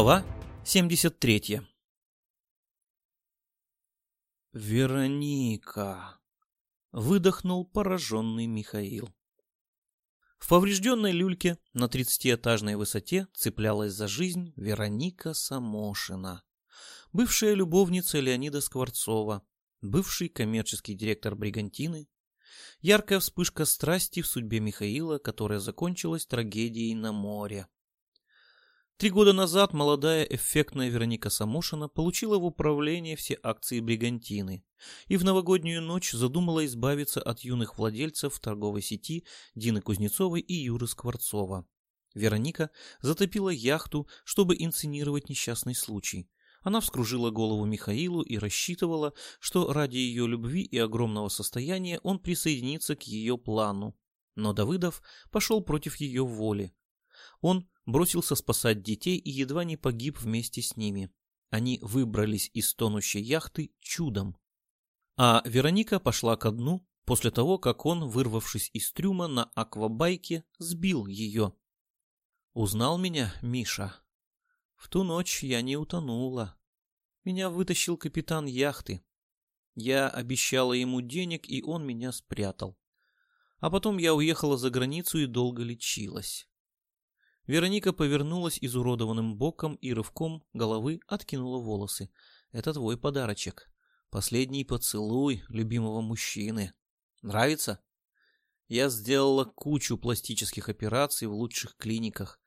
Глава 73 «Вероника!» — выдохнул пораженный Михаил. В поврежденной люльке на тридцатиэтажной высоте цеплялась за жизнь Вероника Самошина, бывшая любовница Леонида Скворцова, бывший коммерческий директор Бригантины, яркая вспышка страсти в судьбе Михаила, которая закончилась трагедией на море. Три года назад молодая эффектная Вероника Самошина получила в управление все акции Бригантины и в новогоднюю ночь задумала избавиться от юных владельцев торговой сети Дины Кузнецовой и Юры Скворцова. Вероника затопила яхту, чтобы инсценировать несчастный случай. Она вскружила голову Михаилу и рассчитывала, что ради ее любви и огромного состояния он присоединится к ее плану. Но Давыдов пошел против ее воли. Он бросился спасать детей и едва не погиб вместе с ними. Они выбрались из тонущей яхты чудом. А Вероника пошла ко дну после того, как он, вырвавшись из трюма на аквабайке, сбил ее. Узнал меня Миша. В ту ночь я не утонула. Меня вытащил капитан яхты. Я обещала ему денег, и он меня спрятал. А потом я уехала за границу и долго лечилась. Вероника повернулась изуродованным боком и рывком головы откинула волосы. «Это твой подарочек. Последний поцелуй любимого мужчины. Нравится?» Я сделала кучу пластических операций в лучших клиниках.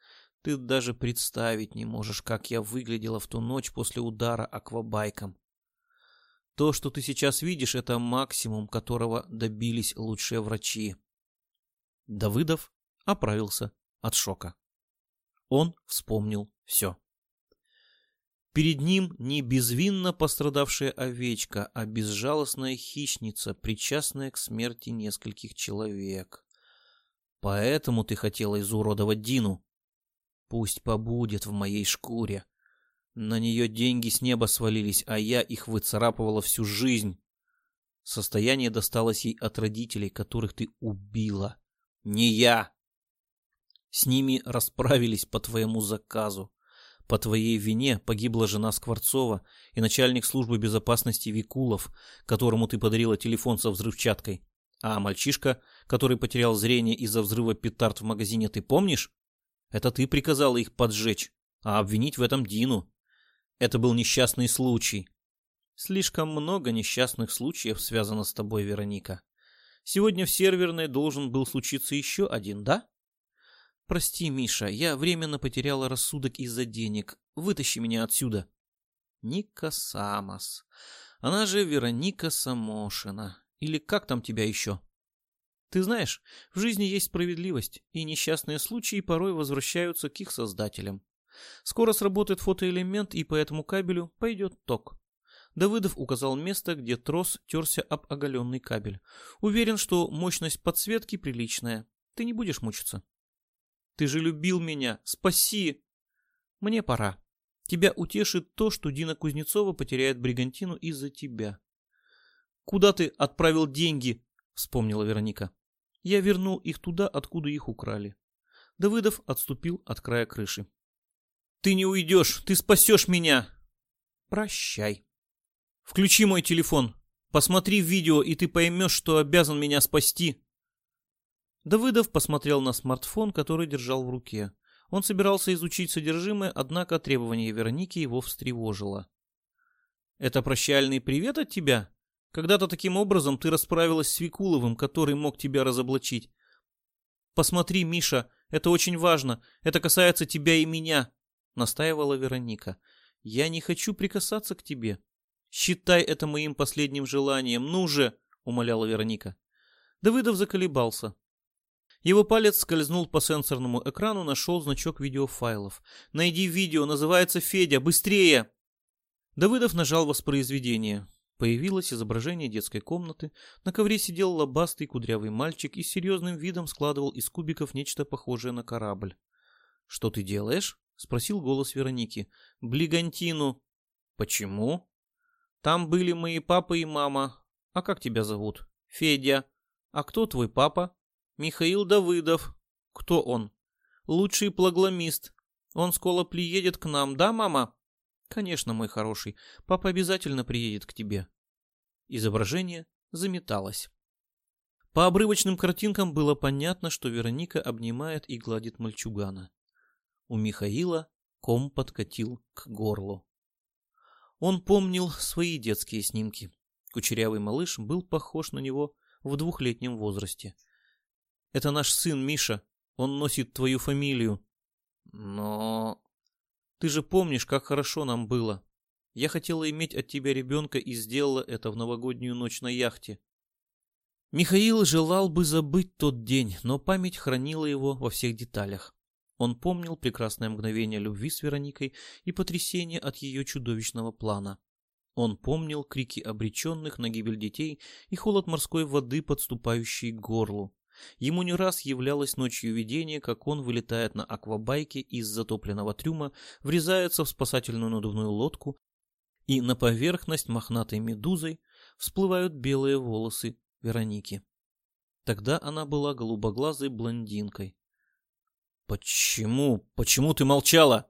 Ты даже представить не можешь, как я выглядела в ту ночь после удара аквабайком. То, что ты сейчас видишь, это максимум, которого добились лучшие врачи. Давыдов оправился от шока. Он вспомнил все. Перед ним не безвинно пострадавшая овечка, а безжалостная хищница, причастная к смерти нескольких человек. Поэтому ты хотела изуродовать Дину. Пусть побудет в моей шкуре. На нее деньги с неба свалились, а я их выцарапывала всю жизнь. Состояние досталось ей от родителей, которых ты убила. Не я. С ними расправились по твоему заказу. По твоей вине погибла жена Скворцова и начальник службы безопасности Викулов, которому ты подарила телефон со взрывчаткой. А мальчишка, который потерял зрение из-за взрыва петард в магазине, ты помнишь? Это ты приказала их поджечь, а обвинить в этом Дину. Это был несчастный случай. Слишком много несчастных случаев связано с тобой, Вероника. Сегодня в серверной должен был случиться еще один, да? «Прости, Миша, я временно потеряла рассудок из-за денег. Вытащи меня отсюда». Ника Самос. Она же Вероника Самошина. Или как там тебя еще? Ты знаешь, в жизни есть справедливость, и несчастные случаи порой возвращаются к их создателям. Скоро сработает фотоэлемент, и по этому кабелю пойдет ток. Давыдов указал место, где трос терся об оголенный кабель. Уверен, что мощность подсветки приличная. Ты не будешь мучиться. Ты же любил меня. Спаси. Мне пора. Тебя утешит то, что Дина Кузнецова потеряет бригантину из-за тебя. Куда ты отправил деньги? Вспомнила Вероника. Я вернул их туда, откуда их украли. Давыдов отступил от края крыши. Ты не уйдешь, ты спасешь меня. Прощай. Включи мой телефон. Посмотри видео, и ты поймешь, что обязан меня спасти. Давыдов посмотрел на смартфон, который держал в руке. Он собирался изучить содержимое, однако требование Вероники его встревожило. «Это прощальный привет от тебя? Когда-то таким образом ты расправилась с Викуловым, который мог тебя разоблачить. Посмотри, Миша, это очень важно. Это касается тебя и меня», — настаивала Вероника. «Я не хочу прикасаться к тебе. Считай это моим последним желанием. Ну же!» — умоляла Вероника. Давыдов заколебался. Его палец скользнул по сенсорному экрану, нашел значок видеофайлов. «Найди видео, называется Федя, быстрее!» Давыдов нажал воспроизведение. Появилось изображение детской комнаты. На ковре сидел лобастый кудрявый мальчик и с серьезным видом складывал из кубиков нечто похожее на корабль. «Что ты делаешь?» — спросил голос Вероники. «Блигантину». «Почему?» «Там были мои папа и мама. А как тебя зовут?» «Федя». «А кто твой папа?» Михаил Давыдов. Кто он? Лучший плагломист. Он скоро приедет к нам, да, мама? Конечно, мой хороший. Папа обязательно приедет к тебе. Изображение заметалось. По обрывочным картинкам было понятно, что Вероника обнимает и гладит мальчугана. У Михаила ком подкатил к горлу. Он помнил свои детские снимки. Кучерявый малыш был похож на него в двухлетнем возрасте. «Это наш сын Миша. Он носит твою фамилию». «Но...» «Ты же помнишь, как хорошо нам было. Я хотела иметь от тебя ребенка и сделала это в новогоднюю ночь на яхте. Михаил желал бы забыть тот день, но память хранила его во всех деталях. Он помнил прекрасное мгновение любви с Вероникой и потрясение от ее чудовищного плана. Он помнил крики обреченных на гибель детей и холод морской воды, подступающий к горлу. Ему не раз являлось ночью видение, как он вылетает на аквабайке из затопленного трюма, врезается в спасательную надувную лодку, и на поверхность мохнатой медузой всплывают белые волосы Вероники. Тогда она была голубоглазой блондинкой. «Почему? Почему ты молчала?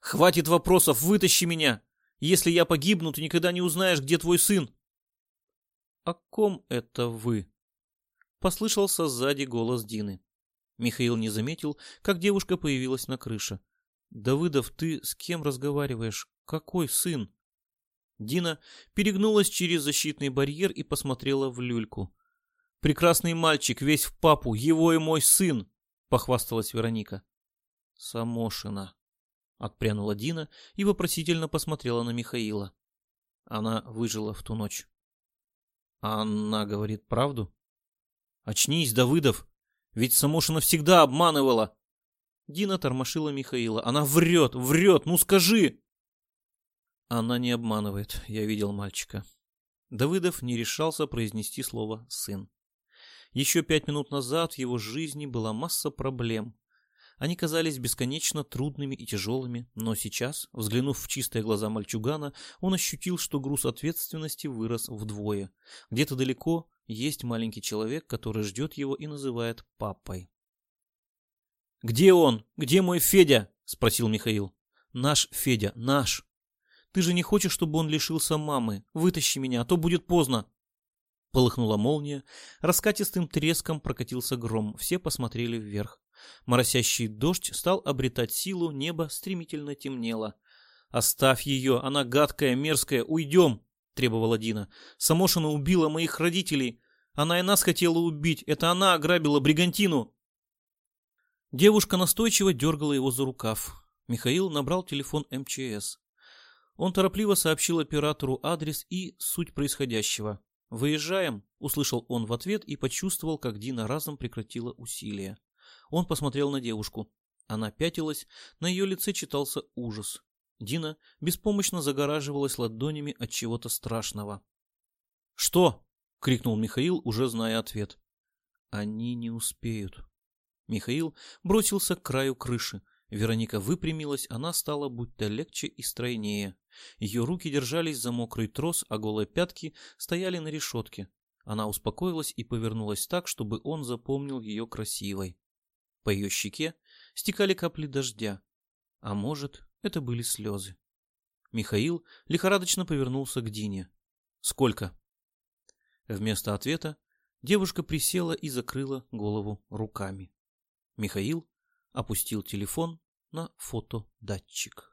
Хватит вопросов, вытащи меня! Если я погибну, ты никогда не узнаешь, где твой сын!» «О ком это вы?» Послышался сзади голос Дины. Михаил не заметил, как девушка появилась на крыше. «Давыдов, ты с кем разговариваешь? Какой сын?» Дина перегнулась через защитный барьер и посмотрела в люльку. «Прекрасный мальчик, весь в папу, его и мой сын!» — похвасталась Вероника. «Самошина!» — отпрянула Дина и вопросительно посмотрела на Михаила. Она выжила в ту ночь. «Она говорит правду?» «Очнись, Давыдов! Ведь Самошина всегда обманывала!» Дина тормошила Михаила. «Она врет, врет! Ну скажи!» Она не обманывает, я видел мальчика. Давыдов не решался произнести слово «сын». Еще пять минут назад в его жизни была масса проблем. Они казались бесконечно трудными и тяжелыми, но сейчас, взглянув в чистые глаза мальчугана, он ощутил, что груз ответственности вырос вдвое. Где-то далеко есть маленький человек, который ждет его и называет папой. «Где он? Где мой Федя?» – спросил Михаил. «Наш Федя, наш!» Ты же не хочешь, чтобы он лишился мамы? Вытащи меня, а то будет поздно. Полыхнула молния, раскатистым треском прокатился гром, все посмотрели вверх. Моросящий дождь стал обретать силу, небо стремительно темнело. «Оставь ее, она гадкая, мерзкая, уйдем!» — требовала Дина. «Самошина убила моих родителей. Она и нас хотела убить. Это она ограбила Бригантину!» Девушка настойчиво дергала его за рукав. Михаил набрал телефон МЧС. Он торопливо сообщил оператору адрес и суть происходящего. «Выезжаем», — услышал он в ответ и почувствовал, как Дина разом прекратила усилия. Он посмотрел на девушку. Она пятилась, на ее лице читался ужас. Дина беспомощно загораживалась ладонями от чего-то страшного. «Что?» — крикнул Михаил, уже зная ответ. «Они не успеют». Михаил бросился к краю крыши. Вероника выпрямилась, она стала будто легче и стройнее. Ее руки держались за мокрый трос, а голые пятки стояли на решетке. Она успокоилась и повернулась так, чтобы он запомнил ее красивой. По ее щеке стекали капли дождя. А может, это были слезы. Михаил лихорадочно повернулся к Дине. «Сколько?» Вместо ответа девушка присела и закрыла голову руками. Михаил опустил телефон на фотодатчик.